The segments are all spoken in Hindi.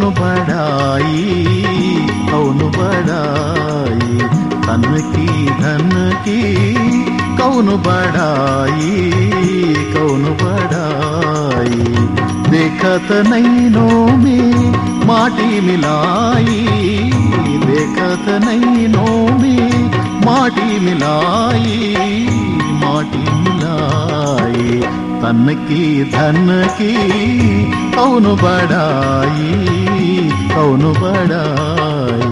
बड़ाई कौन बड़ाई तन की धन की कौन बड़ाई कौन बड़ाई देखत नैनों में माटी मिलाई देखत नैनों में माटी मिलाई धनकी धनकी कौन बड़ाई कौन बड़ाई?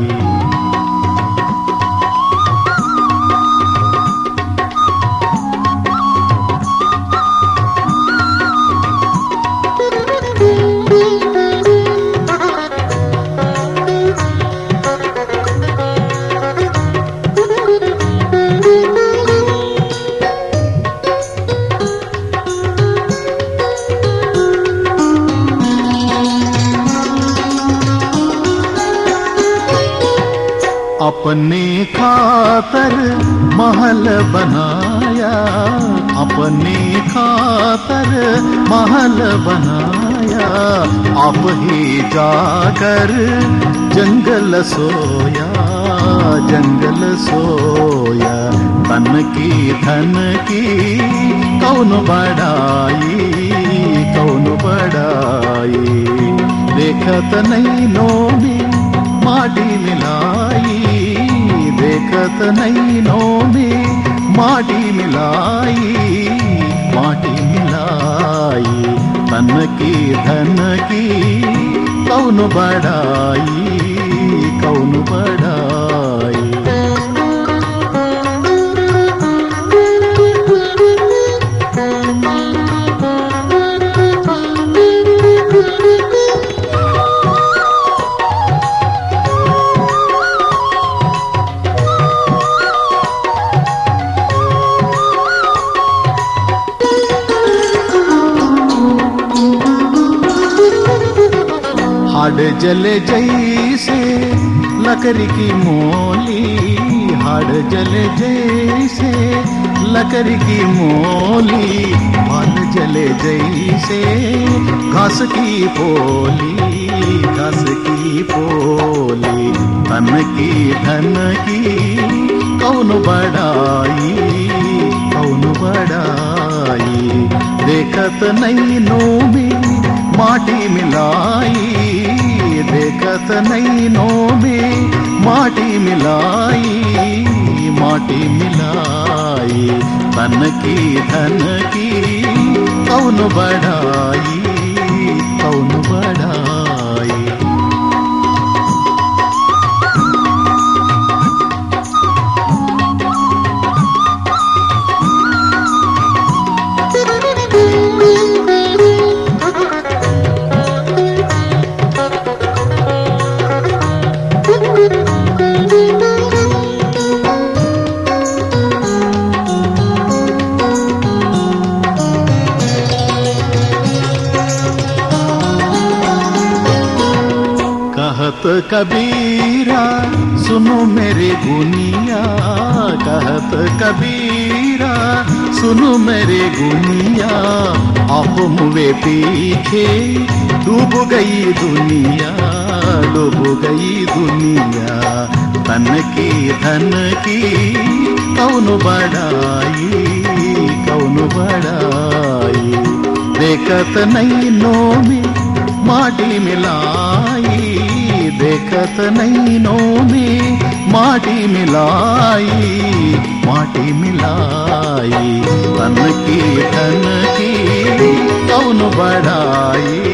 अपने खातर महल बनाया। अपने खातर महल बनाया। अब ही जाकर जंगल सोया जंगल सोया। तन की, धन की कौन बड़ाई कौन बड़ाई देखत नहीं नो में माटी मिलाई। देखत नो भी माटी मिलाई माटी मिलाई। तन की धन की कौन बड़ाई हाड़ जले जैसे, लकड़ी की मोली हाड़ जले जैसे, लकड़ी की मोली बाल जले जैसे, घास की पोली, घास की पोली, धन की धन की, कौन बड़ाई कौन बड़ाई, देखत नैनों में माटी मिलाई देखत नैनों में माटी मिलाई माटी मिलाई कबीरा, सुनो मेरे गुनिया, कहत कबीरा, सुनो मेरे गुनिया, आप मुवे पीछे डूब गई दुनिया, डूब गई दुनिया तन की, धन की, कौन बड़ाई कौन बड़ाई देखत नहीं नो में माटी मिलाई। देखत नैनों में माटी मिलाई माटी मिलाई तन की धन की कौन बड़ाई कौन बड़ाई